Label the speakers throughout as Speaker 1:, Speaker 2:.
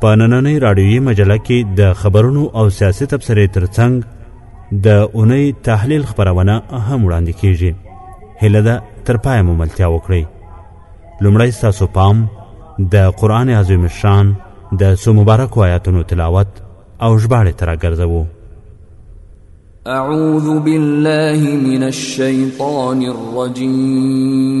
Speaker 1: په نننۍ راډیویي مجله کې د خبرونو او سیاسي تبصرې ترڅنګ د اونۍ تحلیل خپرونه هم وړاندې کیږي هله ده تر پایه مو ملتیا وکړئ لومړی ستاسو پام د قرآن عظیم شان د څو مبارکو آیاتونو تلاوت او ژباړې ته راګرځوو
Speaker 2: اعوذ بالله من
Speaker 3: الشیطان الرجیم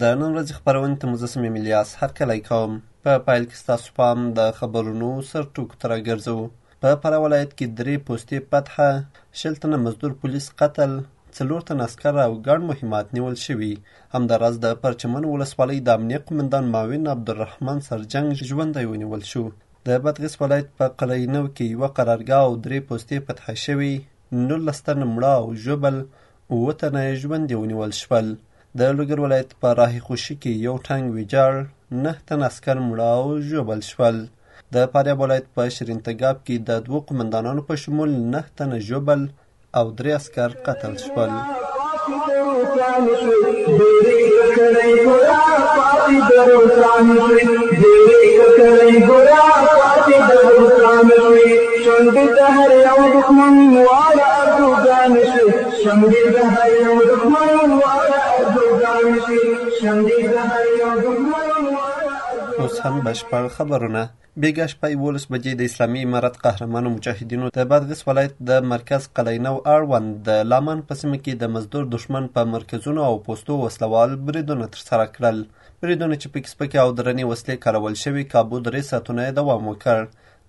Speaker 3: د
Speaker 4: نن ورځې خبرونې ته مجسم امیلیاس هرکلی کوم په پایل کې ستاسو پام د خبرونو سر ټکو ته راګرځو په فراه ولایت کې درې پوستې فتحه شل تنه مزدور پولیس قتل څلور تنه عسکر او ګڼ مهمات نیول شوي همداراز د پرچمن ولسوالۍ د امنیه قومندان معاون عبدالرحمن سرجنګ ژوندی ونیول شو د بادغیس ولایت په قلعه نو کې یوه قرارګاه او درې پوستې فتحه شوې نولس تنه مړه او ژوبل اووه تنه یې ژوندي ونیول شول د لوګر ولایت په راه خوشي کې یو ټانګ ویجاړ نه تن عسکر مړه او ژوبل شول د فاریاب ولایت په شرین تګاب کې د دوو قومندانانو په شمول نه تنه ژوبل او درې عسکر قتل شول
Speaker 5: شونډې د هر یو دښمن واړه اردوګان شي شمدې د هر یو دښمن واړه ارزوګان شي شمدې د هر یو دښمن
Speaker 4: اوس هم بشپړ خبرونه بیګا شپه یولس بجې د اسلامي امارت قهرمانو مجاهدینو د بادغیس ولایت د مرکز قلینو اړوند د لامان په سیمه کې د مزدور دښمن په مرکزونو او پوستو وسلوال بریدونه ترسره کړل بریدونه چې پکې سپکې او درنې وسلې کارول شوې کابو درې ساعتونه یې دوام وکړ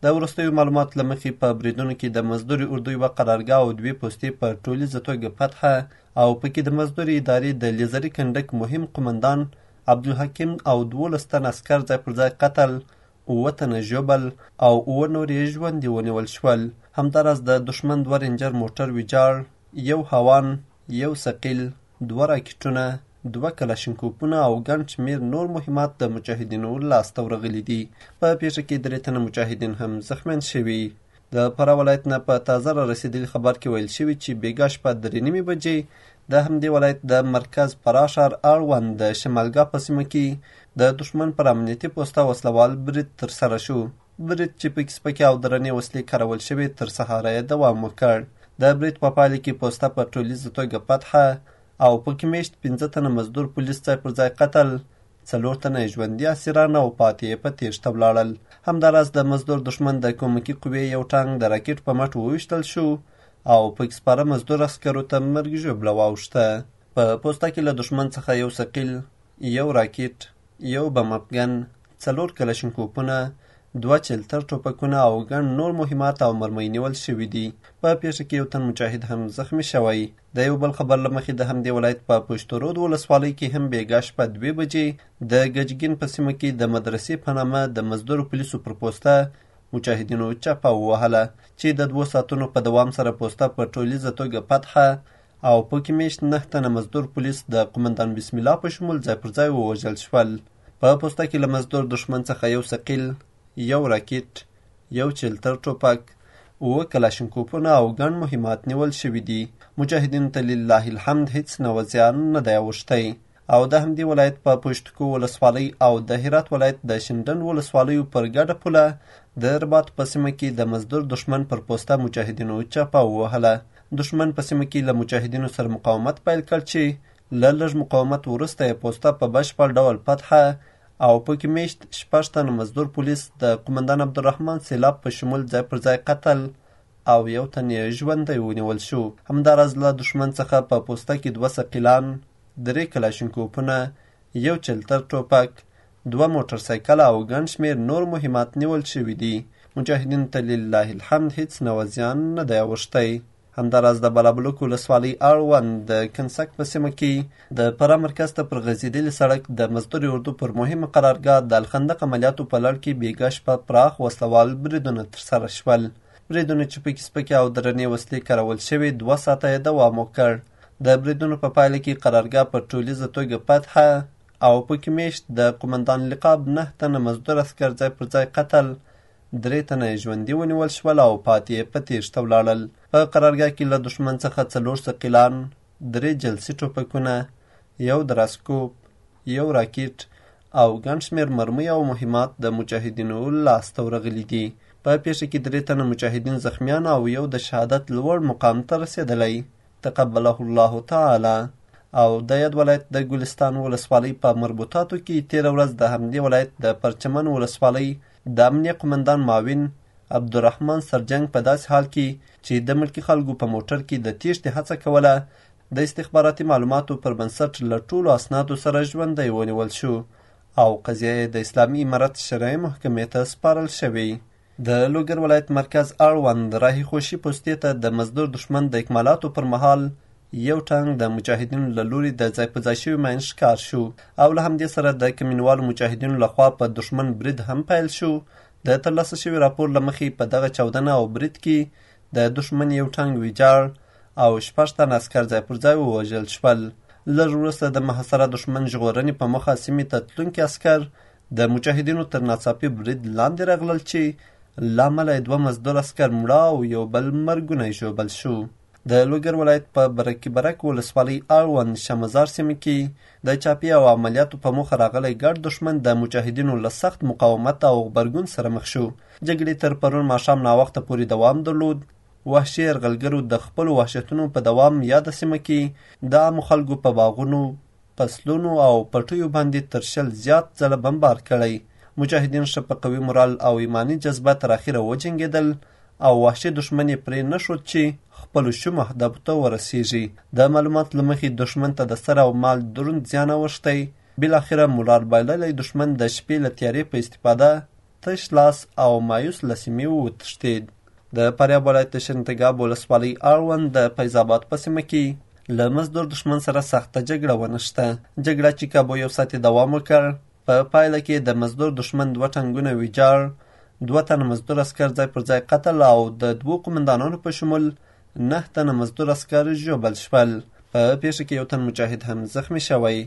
Speaker 4: د وروستیو معلوماتو له مخې په بریدونو کې د مزدوري اردو یوه قرارګاه او دوې پوستې په ټولیزه توګه فتحه او پکې د مزدوري ادارې د لیزري کنډک مهم قومندان عبدالحکیم او دولس تن عسکر ځای پر ځای قتل اووه تنه ژوبل او اووه نور یې ژوندي ونیول شول همداراز د دښمن دوه رینجر موټر ویجاړ یو هوان یو ثقیل دوه راکټونه، دوه کلاشینکوپونه او ګڼ شمېر نور مهمات د مجاهدینو لاسته ورغلي دي. په پېښه کې درې تنه مجاهدین هم زخمیان شوي. د فراه ولایت نه په تازه را رسېدلي خبر کې ویل شوي چې بېګا شپه درې نیمې بجې د همدې ولایت د مرکز فراه ښار اړوند د شمالګاه په سیمه کې د دښمن پر امنیتي پوسته وسلوال برید ترسره شو. برید چې پکې سپکې او درنې وسلې کارول شوې تر سهاره یې دوام وکړ د برید په پایله کې پوسته په ټولیزه توګه فتحه او پکې میشت پنځه تنه مزدور پولیس ځای پر ځای قتل څلور تنه یې ژوندي اسیران او پاتې یې په تیښته ولاړل همداراز د مزدور دښمن د کومکي قوې یو ټانګ د راکټ په مټ وویشتل شو او پکې سپاره مزدور عسکرو ته مرګ ژوبله واوښته په پوسته کې له دښمن څخه یو ثقیل یو راکټ یو بمپګن، څلور کلشنکوپونه، دوه چلتر ټوپکونه او ګڼ نور مهمات او مرمۍ نیول شوي دي. په پیښه کې یو تن مجاهد هم زخمي شوی. د یو بل خبر له مخې د همدې ولایت په پشتورود ولسوالۍ کې هم بیګا شپه دوې بجې د ګجګین په سیمه کې د مدرسې په نامه د مزدورو پولیسو پر پوسته مجاهدینو چپه ووهله چې د دوو ساعتونو په دوام سره پوسته په ټولیزه توګه فتحه او پکې میشت نه تنه مزدور پولیس د قومندان بسم الله په شمول ځای پر ځای ووژل شول په پوسته کې له مزدور دښمن څخه یو ثقیل یو راکټ یو چلتر ټوپک اووه کلاشینکوفونه او ګڼ مهمات نیول شوي دي مجاهدینو ته لله الحمد هیڅ نوع زیان نه دی اوښتی او د همدې ولایت په پشتکو ولسوالۍ او د هرات ولایت د شینډنډ ولسوالیو پر ګډه پوله د رباط په سیمه کې د مزدور دښمن پر پوسته مجاهدینو چاپه ووهله دښمن په سیمه کې له مجاهدینو سره مقاومت پیل کړ چې له لږ مقاومت وروسته یې پوسته په بشپړ ډول فتحه او پکې میشت شپږ تنه مزدور پولیس د قومندان عبدالرحمن سیلاب په شمول ځای پر ځای قتل او یو تن یې ژوندی ونیول شو همداراز له دښمن څخه په پوسته کې دوه ثقیلان درې کلاشینکوفونه، یو چلتر ټوپک، دوه موټر سایکله او ګڼ شمېر نور مهمات نیول شوي دي. مجاهدینو ته لله الحمد هیڅ نوع زیان نه دی اوښتی. همداراز د بالابلوک ولسوالۍ اړوند د کنسک په سیمه کې د فراه مرکز ته پر غځېدلي سړک د مزدورې اردو پر مهمه قرارګاه د الخندق عملیاتو په لړ کې بېګا شپه پراخ وسله وال بریدونه ترسره شول. بریدونو چې پکې سپکې او درنې وسلې کارول شوې دوه ساعته یې دوام وکړ. د بریدونو په پایله کې قرارګاه په ټولیزه توګه فتحه او پکې میشت د قومندان لقاب نه تنه مزدور اسکر ځای پر ځای قتل درې تنه یې ژوندي ونیول شول او پاتې یې په تیښته ولاړل په قرارګاه کې له دښمن څخه څلور ثقیلان درې جلسي ټوپکونه یو دراسکوپ یو راکټ او ګڼ شمېر مرمۍ او مهمات د مجاهدینو لاسته ورغلي دي په پیښه کې درې تنه مجاهدین زخمیان او یو د شهادت لوړ مقام ته رسېدلی تقبله الله تعالی او د یاد ولایت د ګلستان ولسوالۍ په مربوطاتو کې تیره ورځ د همدې ولایت د پرچمن ولسوالۍ د امنیه قومندان معاون عبدالرحمن سرجنګ په داسې حال کې چې د ملکي خلکو په موټر کې د تیښتې هڅه کوله د استخباراتي معلوماتو پر بنسټ له ټولو اسنادو سره ژوندی ونیول شو او قضیه یې د اسلامي امارت شرعي محکمې ته سپارل شوې د لوګر ولایت مرکز اړوند راهي خوشي پوستې ته د مزدور دښمن د اکمالاتو پر مهال یو ټانګ د مجاهدینو له لوري د ځای په ځای شوي ماین ښکار شو او له همدې سره د کمینوالو مجاهدینو لخوا په دښمن برید هم پیل شو د ترلاسه شوي راپور له مخې په دغه چاودنه او برید کې د دښمن یو ټانګ ویجاړ او شپږ تنه عسکر ځای پر ځای ووژل شول لږ وروسته د محاصره دښمن ژغورنې په موخه سیمې ته تلونکي عسکر د مجاهدینو تر ناڅاپي برید لاندې راغلل چې له امله یې دوه مزدور عسکر مړه او یو بل مرګونی ژوبل شو د لوګر ولایت په برکي برک ولسوالۍ اړوند شمزار سیمه کې د چاپي او عملیاتو په موخه راغلی ګډ دښمن د مجاهدینو له سخت مقاومت او غبرګون سره مخ شو جګړې تر پرون ماښام ناوخته پورې دوام درلود وحشي یرغلګرو د خپلو وحشتونو په دوام یاده سیمه کې د عامو خلکو په باغونو په سلونو او پټیو باندې تر شل زیات ځله بمبار کړی. مجاهدین ښه په قوي مورال او ایماني جذبه تر اخیره وجنګېدل او وحشي دښمن یې پرې نه ښود چې خپلو شومو اهدافو ته ورسېږي. د معلوماتو له مخې دښمن ته د سر او مال دروند زیان اوښتی، بالاخره مورال بایللی دښمن د شپې له تیارې په استفاده تش لاس او مایوس له سیمې وتښتید د فاریاب ولایت د شرنتګاب ولسوالۍ اړوند د فیض آباد په سیمه کې له مزدور دښمن سره سخته جګړه ونښته جګړه چې کابو یو ساعت دوام وکړ په پا پایله کې د مزدور دښمن دوه ټنګونه ویجاړ دوه تنه مزدور اسکر ځای پر ځای قتل او د دوو قومندانانو په شمول نهه تنه مزدور عسکر ژوبل شول په پیښه کې یو تن مجاهد هم زخمی شوی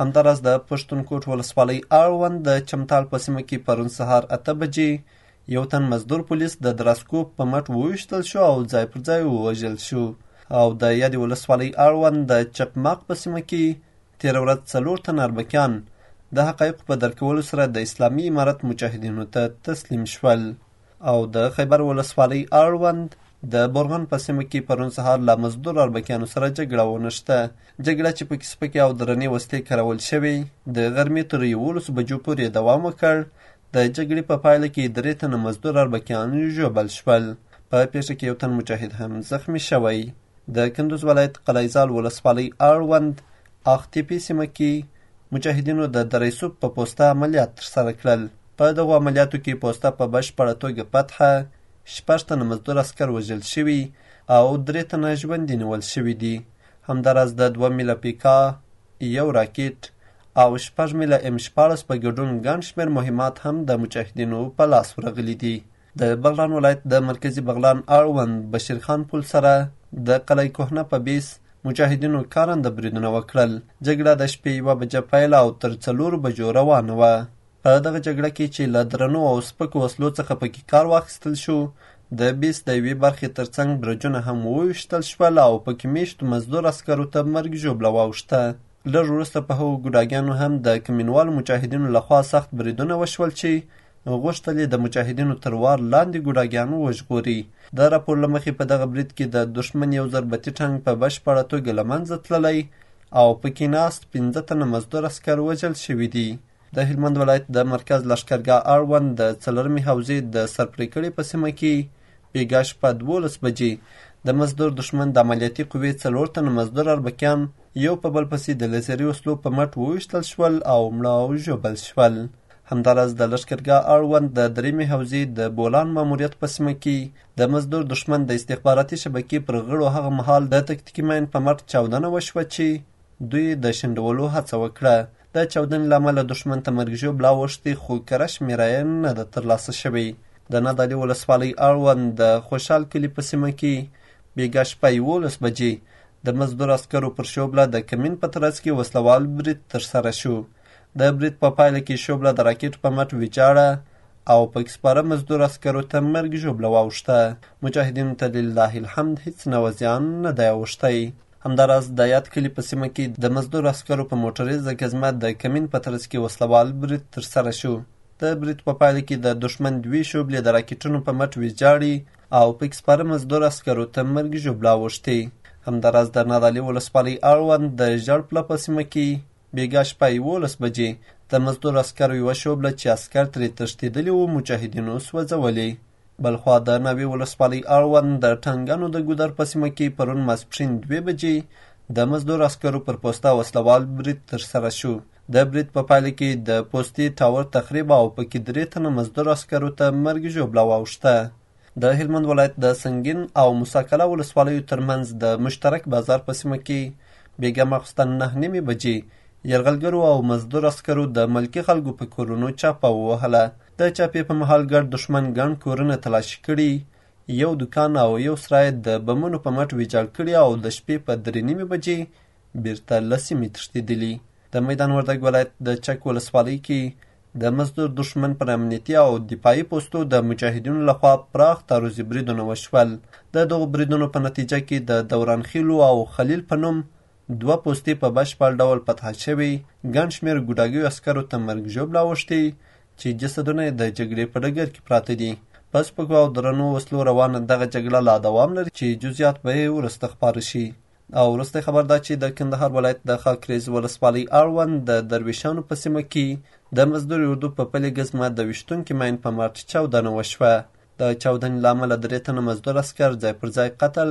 Speaker 4: همداراز د پښتونکوټ ولسوالۍ اړوند د چمتال په سیمه کې پرون سهار اته بجې یو تن مزدور پولیس د دراسکوپ په مټ وویشتل شو او ځای پر ځای ووژل شو او د یادې ولسوالۍ اړوند د چقماق په سیمه کې تېره ورځ څلور تن اربکیان د حقایقو په درکولو سره د اسلامي امارت مجاهدینو ته تسلیم شول او د خیبر ولسوالۍ اړوند د بورغان په سیمه کې پرون سهار له مزدور اربکیانو سره جګړه ونښته جګړه چې پکې سپکې او درنې وسلې کارول شوې د غرمې تر یولس بجو پورې دوام وکړ د جګړې په پایله کې درې تنه مزدور اربکیان ژوبل شول په پیښه کې یو تن مجاهد هم زخمی شوی د کندوز ولایت قلعهزال ولسوالۍ اړوند اختیپي سیمه کې مجاهدینو د دریسوب په پوسته عملیات ترسره کړل. په دغو عملیاتو کې پوسته په بشپړه توګه فتحه، شپږ تنه مزدور عسکر وژل شوي او درې تنه ژوندي نیول شوي دي. همداراز د دوه میله پیکا، یو راکټ او شپږ میله ایم شپاړس په ګډون ګڼ شمېر مهمات هم د مجاهدینو په لاس ورغلي دي. د بغلان ولایت د مرکزي بغلان اړوند بشیرخان پل سره د قلعه کهنه په بیس مجاهدینو کارنده بریدونه وکړل جګړه د شپې یوه بجه پیل او تر څلورو بجو روانه وه په دغه جګړه کې چې له درنو او سپکو وسلو څخه پکې کار واخیستل شو د بیس د یوې برخې ترڅنګ برجونه هم وویشتل شول او پکې میشتو مزدور عسکرو ته مرګ ژوبله واوښته لږ وروسته په هغو ګوډاګیانو هم د کمینوالو مجاهدینو لخوا سخت بریدونه وشول چې غوښتل د مجاهدینو تر وار لاندې ګوډاګیان وژغوري د راپور له مخې په دغه برید کې د دښمن یو ضربتي ټانګ په بشپړه توګه له منځه تللی او پکې ناست پنځه تنه مزدور عسکر وژل شوي دي د هلمند ولایت د مرکز لښکرګاه اړوند د څلورمې حوزې د سرپرېکړې په سیمه کې بیګا شپه دولس بجې د مزدور دښمن د عملیاتي قوې څلور تنه مزدور اربکیان یو په بل پسې د لیزري وسلو په مټ وویشتل شول او مړه او ژوبل شول همداراز د لښکرګاه اړوند د درېیمې حوزې د بولان ماموریت په سیمه کې د مزدور دښمن د استخباراتي شبکې پر غړو هغه مهال د تکتیکي ماین په مټ چاودنه وشوه چې دوی د شنډولو هڅه وکړه د چاودنې له امله دښمن ته مرګ ژوبله اوښتې خو کره شمېره یې نه ده ترلاسه شوې. د نادعلي ولسوالۍ اړوند د خوشحال کلي په سیمه کې بېګا شپه یوولس بجې د مزدور عسکرو پر شوبله د کمین په ترڅ کې وسله وال برید ترسره شو. د برید په پایله کې شوبله د راکټ په مټ ویجاړه او پکې سپاره مزدور عسکرو ته مرګ ژوبله واوښته. مجاهدینو ته لله الحمد هیڅ نوع زیان نه دی اوښتی. همداراز د یاد کلي په سیمه کې د مزدور عسکرو په موټریزه ګزمه د کمین په ترڅ کې وسلوال برید ترسره شو د برید په پایله کې د دښمن دوې شوبلې د راکټونو په مټ ویجاړي او پکې سپاره مزدور عسکرو ته مرګ ژوبله اوښتې همداراز د نادعلي ولسوالۍ اړوند د ژړ پله په سیمه کې بېګا شپه یولس بجې د مزدور عسکرو یوه شوبله چې عسکر ترې تښتېدلي وو مجاهدینو سوځولې بلخوا د ناوې ولسوالۍ اړوند د ټنګانو د ګودر په سیمه کې پرون ماسپښین دوې بجې د مزدور عسکرو پر پوسته وسلوال برید ترسره شو د برید په پایله کې د پوستې ټاور تخریب او پکې درې تنه مزدور عسکرو ته مرګ ژوبله واوښته د هلمند ولایت د سنګین او مساکله ولسوالیو ترمنځ د مشترک بازار په سیمه کې بیګا ماخوستن نه نیمې بجې یرغلګرو او مزدور عسکرو د ملکي خلکو په کورونو چاپه ووهله د چاپې په مهال ګډ دښمن ګڼ کورونه تلاشي کړي یو دکان او یو سرای د بمونو په مټ ویجاړ کړي او د شپې په درې نیمې بجې بیرته له سیمې تښتېدلي د میدان وردګ ولایت د چک ولسوالۍ کې د مزدور دښمن پر امنیتي او دفاعي پوستو د مجاهدینو لخوا پراخ تعرضي بریدونه وشول د دغو بریدونو په نتیجه کې د دوران خیلو او خلیل په نوم دوه پوستې په بشپړ ډول فتحه شوې، ګڼ شمېر ګوډاګیو عسکرو ته مرګ ژوبله اوښتې چې جسدونه یې د جګړې په ډګر کې پراته دي. په سپکو او درنو وسلو روانه دغه جګړه لا دوام لري چې جزیات به یې وروسته خپاره شي. او وروستی خبر دا چې د کندهار ولایت د خاکریز ولسوالۍ اړوند د درویشانو په سیمه کې د مزدوري اردو په پلې ګزمه د ویشتونکي ماین په مټ چاودنه وشوه. د چاودنې له امله درې تنه مزدور عسکر ځای پر ځای قتل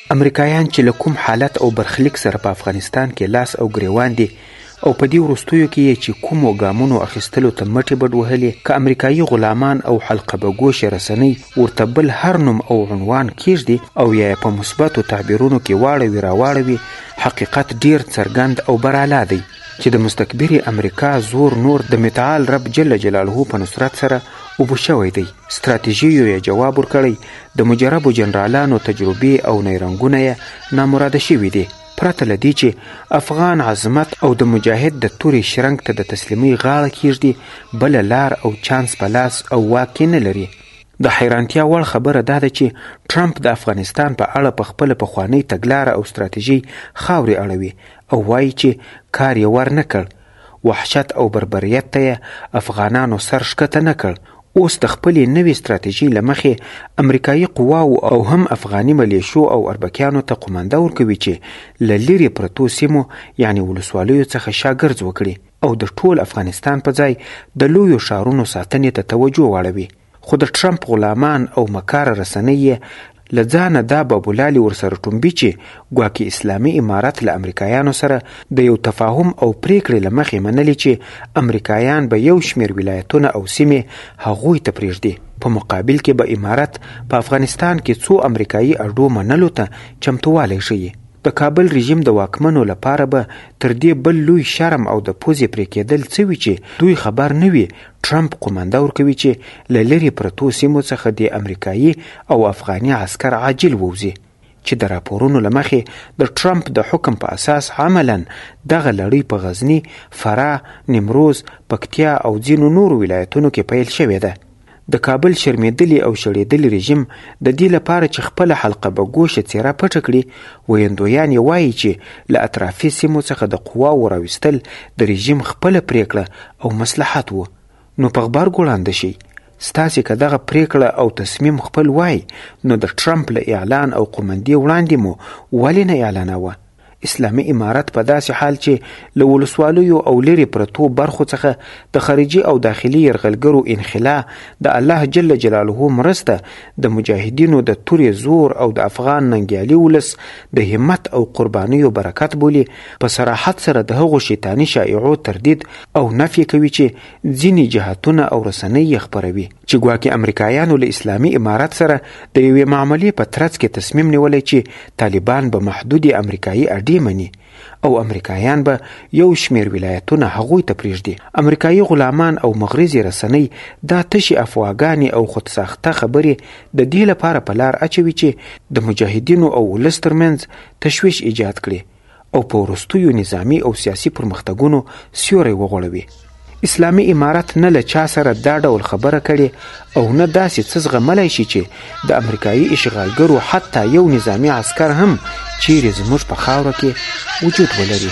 Speaker 6: امریکایان چې له کوم حالت او برخلیک سره په افغانستان کې لاس او ګریوان دي او په دې وروستیو کې یې چې کومو ګامونو اخیستلو ته مټې بډ وهلې که امریکایي غلامان او حلقبګوشه رسنۍ ورته بل هر نوم او عنوان کیږدي او یا یې په مثبتو تعبیرونو کې واړوي راواړوي حقیقت ډیر څرګند او برالا دی چې د مستکبرې امریکا زور نور د متعال رب جل جلاله په نصرت سره اوبه شوی دی ستراتیژیو یې جواب ورکړی د مجربو جنرالانو تجربې او نیرنګونه یې نامراده شوي دي پرته له دې چې افغان عظمت او د مجاهد د تورې شرنګ ته د تسلیمۍ غاړه کیږدي بله لار او چانس په لاس او واک کې نه لري د حیرانتیا وړ خبره دا ده چې ټرمپ د افغانستان په اړه په خپله پخوانۍ تګلاره او ستراتیژۍ خاورې اړوي او وایي چې کار یې ور نه کړ وحشت او بربریت ته یې افغانانو سر ښکته نه کړ، اوس د خپلې نوې ستراتیژۍ له مخې امریکايي قواوو او هم افغاني ملېشو او اربکیانو ته قومانده ورکوي چې له لیرې پرتو سیمو یعنې ولسوالیو څخه شا ګرځ وکړي او د ټول افغانستان په ځای د لویو ښارونو ساتنې ته توجه واړوي. خو د ټرمپ غلامان او مکاره رسنۍ یې له ځانه دا بابولالې ورسره ټومبي چې ګواکې اسلامي امارت له امریکایانو سره د یو تفاهم او پرېکړې له مخې منلې چې امریکایان به یو شمېر ولایتونه او سیمې هغوی ته پرېږدي په مقابل کې به امارت په افغانستان کې څو امریکایي اډو منلو ته چمتووالی ښیي د کابل رژیم د واکمنو لپاره به تر دې بل لوی شرم او د پوزې پرې کېدل څه وي چې دوی خبر نه وي ټرمپ قومانده ورکوي چې له لرې پرتو سیمو څخه د امریکایي او افغاني عسکر عاجل ووځي چې د راپورونو له مخې د ټرمپ د حکم په اساس عملا دغه لړۍ په غزني، فراه، نیمروز، پکتیا او ځینو نورو ولایتونو کې پیل شوې ده. د کابل شرمېدلی او شړېدلی رژیم د دې لپاره چې خپله حلقه به ګوشه څېره پټه کړي ویندویان یې وایي چې له اطرافي سیمو څخه د قواو راویستل د رژیم خپله پرېکړه او مصلحت و نو په غبر ګوړاند شي ستاسې که دغه پریکړه او تصمیم خپل وای نو د ټرمپ له اعلان او قومندې وړاندې مو ولې نه اعلاناوه اسلامي امارت په داسې حال چې له ولسوالیو او لرې پرتو برخو څخه د خارجي او داخلي یرغلګرو انخلا د الله جل جلاله مرسته د مجاهدینو د تورې زور او د افغان ننګیالي ولس د همت او قربانیو برکت بولي په صراحت سره د هغو شیطاني شایعو تردید او نفی کوي چې ځینې جهتونه او رسنۍ یې خپروي چې ګواکې امریکایانو له اسلامي امارت سره د یوې معاملې په ترڅ کې تصمیم نیولی چې طالبان به محدودې امریکایي اډې مني او امریکایان به یو شمیر ولایتونه هغوی ته پریږدي امریکایي غلامان او مغرضې رسنۍ دا تشې افواګانې او خودساخته خبرې د دې لپاره په لار اچوي چې د مجاهدینو او ولس ترمنځ تشویش ایجاد کړي او په وروستیو نظامي او سیاسي پرمختګونو سیوری وغوړوي اسلامي امارت نه له چا سره دا ډول خبره کړې او نه داسې څه زغملی شي چې د امریکایي اشغالګرو حتی یو نظامي عسکر هم چیرې زموږ په خاوره کې وجود ولري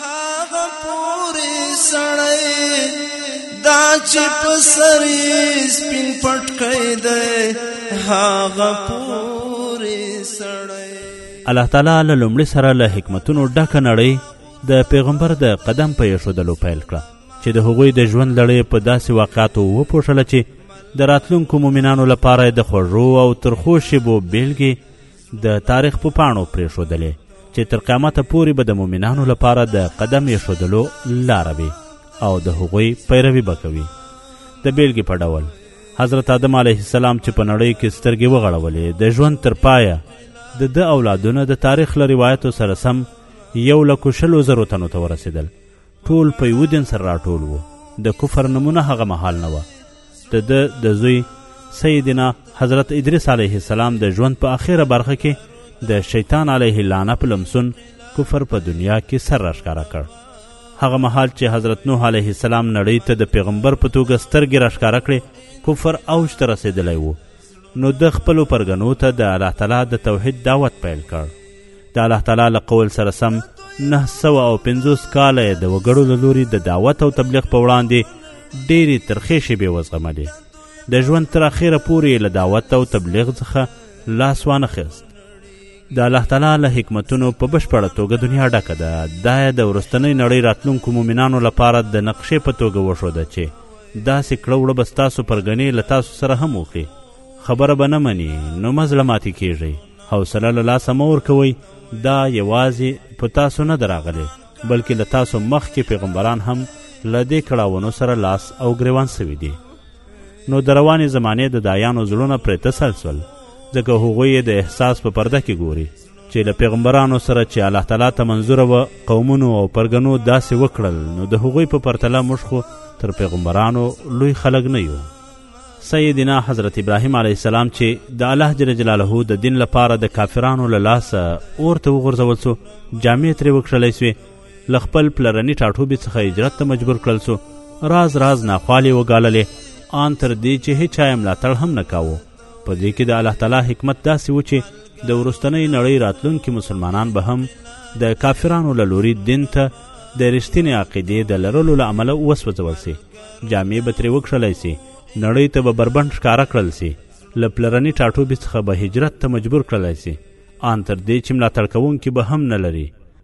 Speaker 3: هغه پوری سړی دا چې په سری سپین پټ کړی دی هغه پوری سړی
Speaker 1: الله تعالی له لومړي سره له حکمتونو ډکه نړۍ د پیغمبر د قدم په ایښودلو پیل کړه چې د هغوی د ژوند لړۍ په داسې واقعاتو وپوښله چې د راتلونکو مؤمنانو لپاره د خوږو او ترخو شیبو بیلګې د تاریخ په پاڼو پرېښودلې چې تر قیامته پورې به د مؤمنانو لپاره د قدم ایښودلو لاره وي او د هغوی پیروي به کوي د بیلګې په ډول حضرت آدم علیه السلام چې په نړۍ کې سترګې وغړولې د ژوند تر پایه د ده اولادونه د تاریخ له روایتو سره سم یو لکو شلو زرو تنو ته ورسېدل ټول په یوه دین سره راټول وو د کفر نمونه هغه مهال نه وه د ده د زوی سیدنا حضرت ادریس علیه السلام د ژوند په اخیره برخه کې د شیطان علیه اللعنه په لمسون کفر په دنیا کې سر راښکاره کړ هغه مهال چې حضرت نوح علیه السلام نړۍ ته د پیغمبر په توګه سترګې راښکاره کړې کفر اوج ته رسېدلی و نو ده خپلو پرګنو ته د الله تعالی د توحید دعوت پیل کړ د الله تعالی له قول سره سم نه سوه او پنځوس کاله یې د وګړو له لوري د دعوت او تبلیغ په وړاندې ډېرې ترخې شیبې وزغملې د ژوند تر اخیره پورې له دعوت او تبلیغ څخه لاس وانه خیست د الله تعالی له حکمتونو په بشپړه توګه دنیا ډکه ده دا یې د وروستنۍ نړۍ راتلونکو مؤمنانو لپاره د نقشې په توګه وښوده چې داسې کړه وړه به ستاسو پرګنې له تاسو سره هم وکړي خبره به نه مني نو مه زړه ماتې کیږئ حوصله له لاسه مه ورکوئ دا یوازې په تاسو نه ده راغلې بلکې له تاسو مخکې پیغمبران هم له دې کړاوونو سره لاس او ګریوان سوي دي نو د روانې زمانې د دایانو زړونه پرې تسل سول ځکه هغوی یې د احساس په پرده کې ګوري چې له پیغمبرانو سره چې الله تعالی ته منظوره وه قومونو او پرګنو داسې وکړل نو د هغوی په پرتله موږ خو تر پیغمبرانو لوی خلک نه یو سیدنا حضرت ابراهیم علیه السلام چې د الله جل جلاله د دین لپاره د کافرانو له لاسه اور ته وغورځول سو جامې ترې وکښلی سوې له خپل پلرني ټاټوبي څخه هجرت ته مجبور کړل سو راز راز ناخوالې وګاللې آن تر دې چې هیچا یې ملاتړ هم نه کاوه په دې کې د الله تعالی حکمت داسې و چې د وروستنۍ نړۍ راتلونکي مسلمانان به هم د کافرانو له لوري دین ته د رښتینې عقیدې د لرلو له امله وسوځول سي جامې به ترې وکښلی سي نړۍ ته به بربنډ ښکاره کړل سي له پلرني ټاټوبي څخه به هجرت ته مجبور کړلی سي آن تر دې چې ملاتړ کوونکي به هم نه لري